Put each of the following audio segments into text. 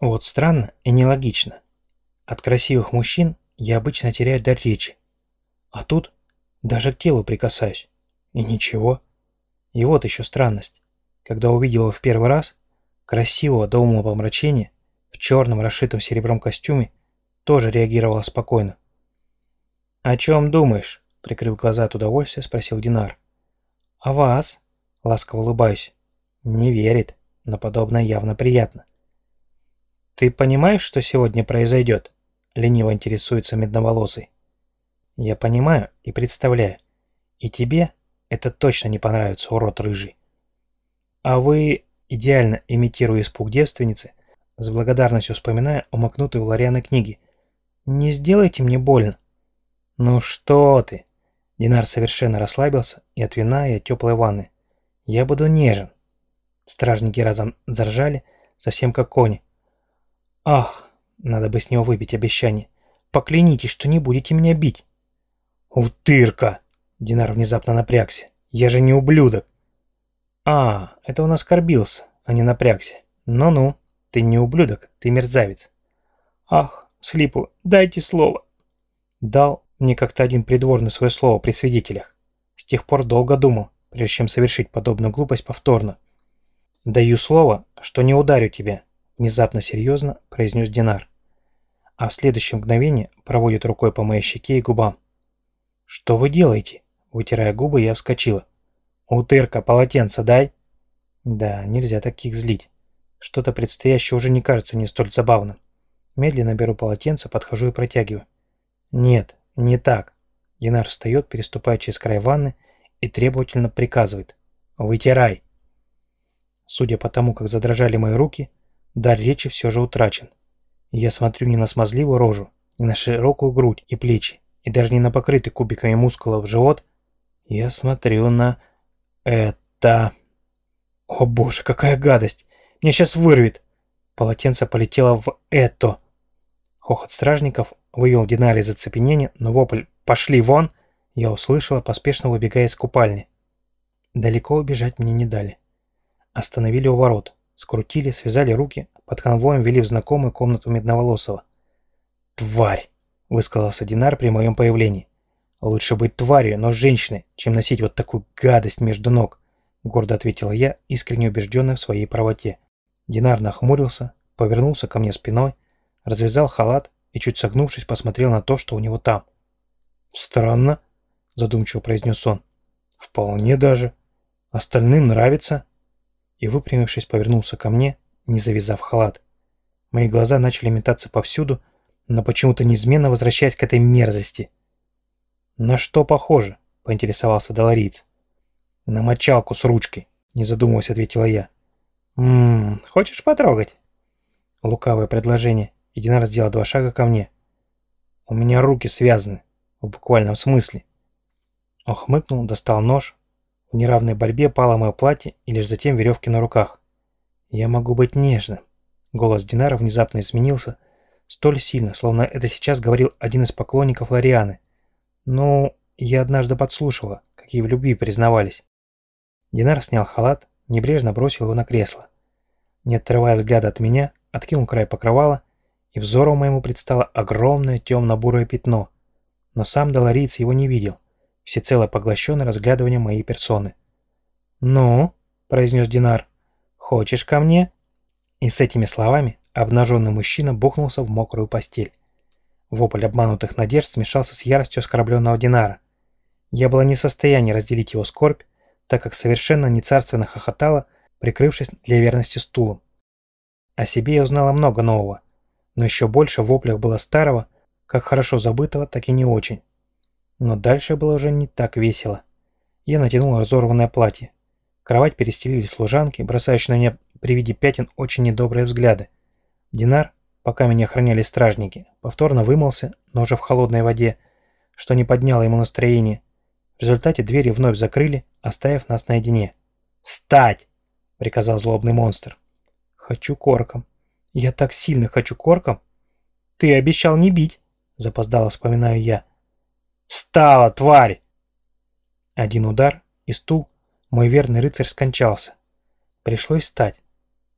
Вот странно и нелогично. От красивых мужчин я обычно теряю дар речи. А тут даже к телу прикасаюсь. И ничего. И вот еще странность. Когда увидел его в первый раз, красивого до ума помрачения, в черном расшитом серебром костюме, тоже реагировала спокойно. «О чем думаешь?» — прикрыв глаза от удовольствия, спросил Динар. «О вас?» — ласково улыбаюсь. «Не верит, но подобное явно приятно». «Ты понимаешь, что сегодня произойдет?» — лениво интересуется медноволосый. «Я понимаю и представляю. И тебе это точно не понравится, урод рыжий». «А вы...» — идеально имитируя испуг девственницы, с благодарностью вспоминая умокнутые у Лорианы книги. «Не сделайте мне больно». «Ну что ты!» Динар совершенно расслабился и от вина, и от теплой ванны. «Я буду нежен». Стражники разом заржали, совсем как кони. «Ах, надо бы с него выпить обещание. Поклянитесь, что не будете меня бить». «Утырка!» Динар внезапно напрягся. «Я же не ублюдок!» «А, это он оскорбился, а не напрягся. Ну-ну, ты не ублюдок, ты мерзавец». «Ах, слипу, дайте слово». Дал, мне как-то один придворный свое слово при свидетелях. С тех пор долго думал, прежде чем совершить подобную глупость повторно. «Даю слово, что не ударю тебя», – внезапно серьезно произнес Динар. А в следующее мгновение проводит рукой по моей щеке и губам. «Что вы делаете?» Вытирая губы, я вскочила. «Утырка, полотенце дай!» Да, нельзя таких злить. Что-то предстоящее уже не кажется мне столь забавным. Медленно беру полотенце, подхожу и протягиваю. Нет, «Не так». Динар встает, переступая через край ванны и требовательно приказывает. «Вытирай». Судя по тому, как задрожали мои руки, дар речи все же утрачен. Я смотрю не на смазливую рожу, не на широкую грудь и плечи, и даже не на покрытый кубиками мускулов живот. Я смотрю на... это... О боже, какая гадость! Меня сейчас вырвет! Полотенце полетело в это. Хохот стражников вывел Динар из оцепенения, но вопль «Пошли вон!» я услышала, поспешно выбегая из купальни. Далеко убежать мне не дали. Остановили у ворот, скрутили, связали руки, под конвоем вели в знакомую комнату Медноволосого. «Тварь!» — высказался Динар при моем появлении. «Лучше быть тварью, но женщиной, чем носить вот такую гадость между ног», — гордо ответила я, искренне убежденная в своей правоте. Динар нахмурился, повернулся ко мне спиной, развязал халат и, чуть согнувшись, посмотрел на то, что у него там. «Странно», — задумчиво произнес он. «Вполне даже. Остальным нравится». И, выпрямившись, повернулся ко мне, не завязав халат. Мои глаза начали метаться повсюду, но почему-то неизменно возвращаясь к этой мерзости. «На что похоже?» — поинтересовался Долориец. «На мочалку с ручкой», — не задумываясь, ответила я. «Ммм, хочешь потрогать?» Лукавое предложение и Динар сделал два шага ко мне. «У меня руки связаны, в буквальном смысле». Он хмыкнул, достал нож. В неравной борьбе пало мое платье и лишь затем веревки на руках. «Я могу быть нежным». Голос Динара внезапно изменился, столь сильно, словно это сейчас говорил один из поклонников Лорианы. «Ну, я однажды подслушала, какие в любви признавались». Динар снял халат, небрежно бросил его на кресло. Не отрывая взгляда от меня, откинул край покрывала и взору моему предстало огромное темно-бурое пятно, но сам Долориец его не видел, всецело поглощенный разглядыванием моей персоны. «Ну?» – произнес Динар. «Хочешь ко мне?» И с этими словами обнаженный мужчина бухнулся в мокрую постель. Вопль обманутых надежд смешался с яростью оскорбленного Динара. Я была не в состоянии разделить его скорбь, так как совершенно нецарственно хохотала, прикрывшись для верности стулом. О себе я узнала много нового, но еще больше в воплях было старого, как хорошо забытого, так и не очень. Но дальше было уже не так весело. Я натянул разорванное платье. Кровать перестелили служанки, бросающие на меня при виде пятен очень недобрые взгляды. Динар, пока меня охраняли стражники, повторно вымылся, но уже в холодной воде, что не подняло ему настроение. В результате двери вновь закрыли, оставив нас наедине. «Стать!» — приказал злобный монстр. «Хочу корком», я так сильно хочу корком. Ты обещал не бить, запоздало вспоминаю я. Встала, тварь! Один удар, и стул, мой верный рыцарь скончался. Пришлось встать,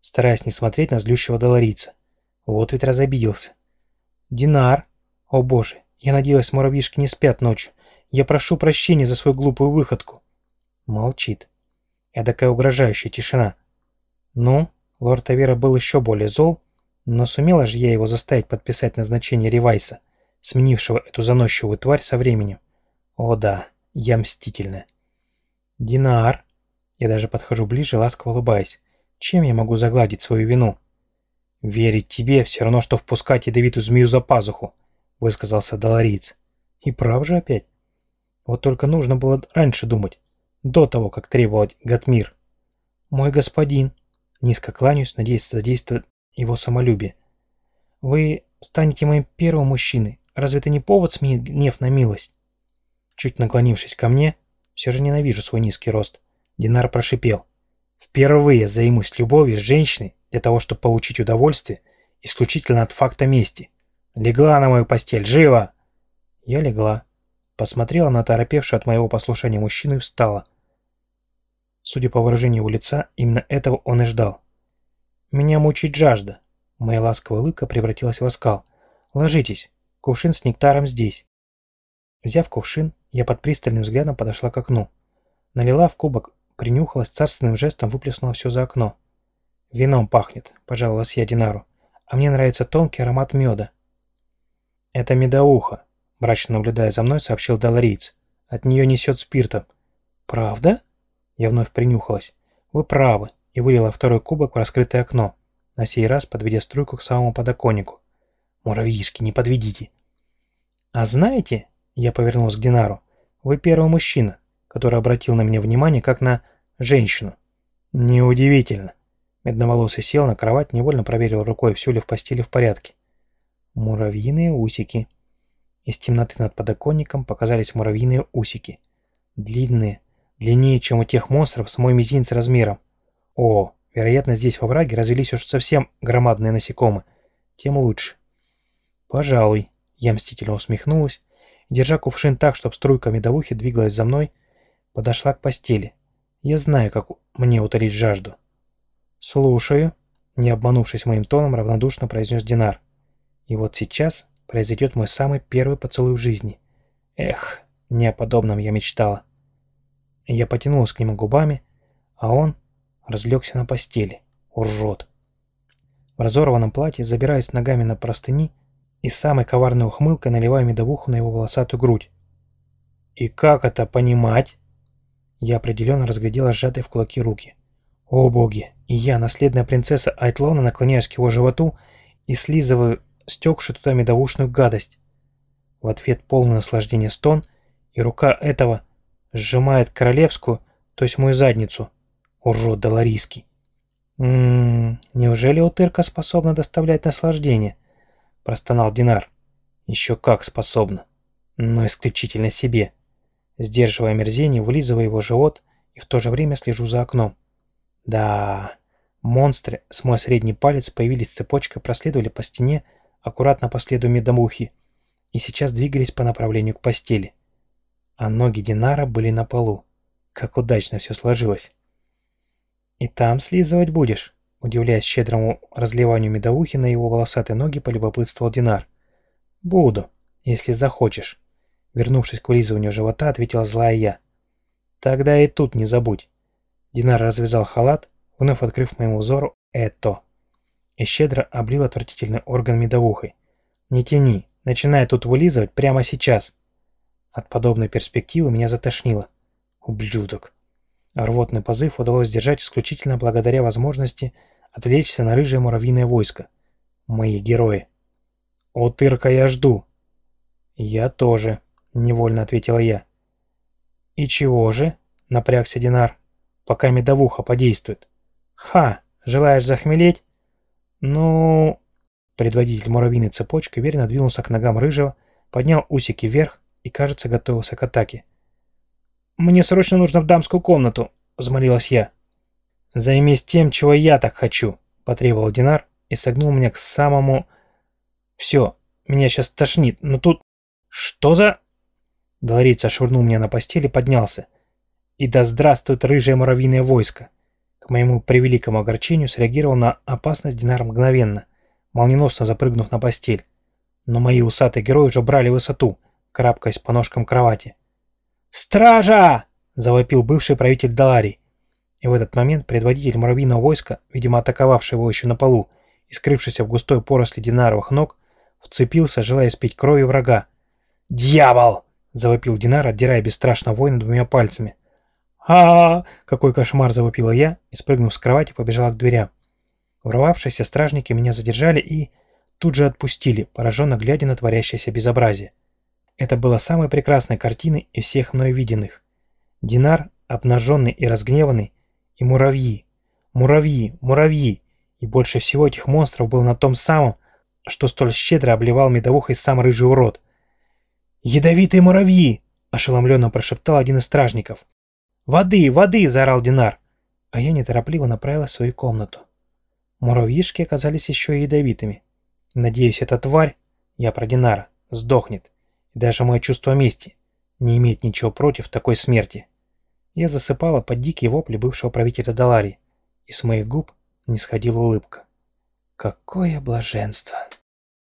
стараясь не смотреть на злющего долорица. Вот ведь разобиделся. Динар! О боже, я надеялась, муравьишки не спят ночью. Я прошу прощения за свою глупую выходку. Молчит. Эдакая угрожающая тишина. Ну, лорд Авера был еще более зол, но сумела же я его заставить подписать назначение Ревайса, сменившего эту заносчивую тварь со временем. О да, я мстительная. Динар. Я даже подхожу ближе, ласково улыбаясь. Чем я могу загладить свою вину? Верить тебе все равно, что впускать ядовитую змею за пазуху, высказался Долориец. И прав же опять. Вот только нужно было раньше думать, до того, как требовать Гатмир. Мой господин, низко кланяюсь, надеясь задействовать его самолюбие. Вы станете моим первым мужчиной. Разве это не повод сменить гнев на милость? Чуть наклонившись ко мне, все же ненавижу свой низкий рост, Динар прошипел. Впервые займусь любовью с женщиной для того, чтобы получить удовольствие исключительно от факта мести. Легла на мою постель, живо! Я легла. Посмотрела на торопевшую от моего послушания мужчину и встала. Судя по выражению его лица, именно этого он и ждал. «Меня мучит жажда». Моя ласковая улыбка превратилась в оскал. «Ложитесь. Кувшин с нектаром здесь». Взяв кувшин, я под пристальным взглядом подошла к окну. Налила в кубок, принюхалась, царственным жестом выплеснула все за окно. «Вином пахнет», — пожаловалась я Динару. «А мне нравится тонкий аромат меда». «Это медоуха», — мрачно наблюдая за мной, сообщил Далариец. «От нее несет спиртом». «Правда?» Я вновь принюхалась. «Вы правы», и вылила второй кубок в раскрытое окно, на сей раз подведя струйку к самому подоконнику. «Муравьишки, не подведите!» «А знаете...» — я повернулась к Динару. «Вы первый мужчина, который обратил на меня внимание как на женщину». «Неудивительно. Медноволосый сел на кровать, невольно проверил рукой, все ли в постели в порядке. Муравьиные усики. Из темноты над подоконником показались муравьиные усики. Длинные, длиннее, чем у тех монстров с мой мизинец размером. О, вероятно, здесь во враге развелись уж совсем громадные насекомые. Тем лучше. Пожалуй. Я мстительно усмехнулась, держа кувшин так, чтобы струйка медовухи двигалась за мной, подошла к постели. Я знаю, как мне утолить жажду. «Слушаю», — не обманувшись моим тоном, равнодушно произнес Динар. «И вот сейчас произойдет мой самый первый поцелуй в жизни. Эх, не о подобном я мечтала». Я потянулась к нему губами, а он разлегся на постели. Урод. В разорванном платье, забираясь ногами на простыни и с самой коварной ухмылкой наливая медовуху на его волосатую грудь. «И как это понимать?» Я определенно разглядела сжатые в кулаки руки. О боги! И я, наследная принцесса Айтлона, наклоняюсь к его животу и слизываю стекшую туда медовушную гадость. В ответ полное наслаждение стон, и рука этого сжимает королевскую, то есть мою задницу. Урод Доларийский. «Ммм, неужели утырка способна доставлять наслаждение?» – простонал Динар. «Еще как способна, но исключительно себе». Сдерживая мерзение, вылизывая его живот и в то же время слежу за окном. Да, монстры с мой средний палец появились цепочкой, проследовали по стене, аккуратно по следу медомухи, и сейчас двигались по направлению к постели. А ноги Динара были на полу. Как удачно все сложилось. «И там слизывать будешь?» Удивляясь щедрому разливанию медовухи на его волосатые ноги, полюбопытствовал Динар. «Буду, если захочешь». Вернувшись к вылизыванию живота, ответила злая я. «Тогда и тут не забудь. Динар развязал халат, вновь открыв моему взору это. И щедро облил отвратительный орган медовухой. «Не тяни, начинай тут вылизывать прямо сейчас!» От подобной перспективы меня затошнило. Ублюдок. Рвотный позыв удалось сдержать исключительно благодаря возможности отвлечься на рыжее муравьиное войско. Мои герои. «Утырка я жду!» «Я тоже», — невольно ответила я. «И чего же?» — напрягся Динар пока медовуха подействует. Ха, желаешь захмелеть? Ну... Предводитель муравьиной цепочки уверенно двинулся к ногам рыжего, поднял усики вверх и, кажется, готовился к атаке. «Мне срочно нужно в дамскую комнату», — взмолилась я. «Займись тем, чего я так хочу», — потребовал Динар и согнул меня к самому... «Все, меня сейчас тошнит, но тут...» «Что за...» Долорица швырнул меня на постель и поднялся. И да здравствует рыжее муравьиное войско! К моему превеликому огорчению среагировал на опасность Динар мгновенно. молниеносно запрыгнув на постель. Но мои усатые герои уже брали высоту, карабкаясь по ножкам кровати. «Стража!» – завопил бывший правитель Даларий. И в этот момент предводитель муравьиного войска, видимо атаковавший его еще на полу и скрывшийся в густой поросли динаровых ног, вцепился, желая спить крови врага. «Дьявол!» – завопил Динар, отдирая бесстрашного воина двумя пальцами. а, -а, -а Какой кошмар!» – завопила я и, спрыгнув с кровати, побежала к дверям. Ворвавшиеся стражники меня задержали и тут же отпустили, пораженно глядя на творящееся безобразие. Это было самой прекрасной картиной из всех мною виденных. Динар, обнаженный и разгневанный, и муравьи, муравьи, муравьи, и больше всего этих монстров был на том самом, что столь щедро обливал медовухой сам рыжий урод. «Ядовитые муравьи!» – ошеломленно прошептал один из стражников. «Воды, воды!» – заорал Динар. А я неторопливо направилась в свою комнату. Муравьишки оказались еще и ядовитыми. Надеюсь, эта тварь, я про Динара, сдохнет. И даже мое чувство мести не имеет ничего против такой смерти. Я засыпала под дикие вопли бывшего правителя Далари, и с моих губ не сходила улыбка. Какое блаженство!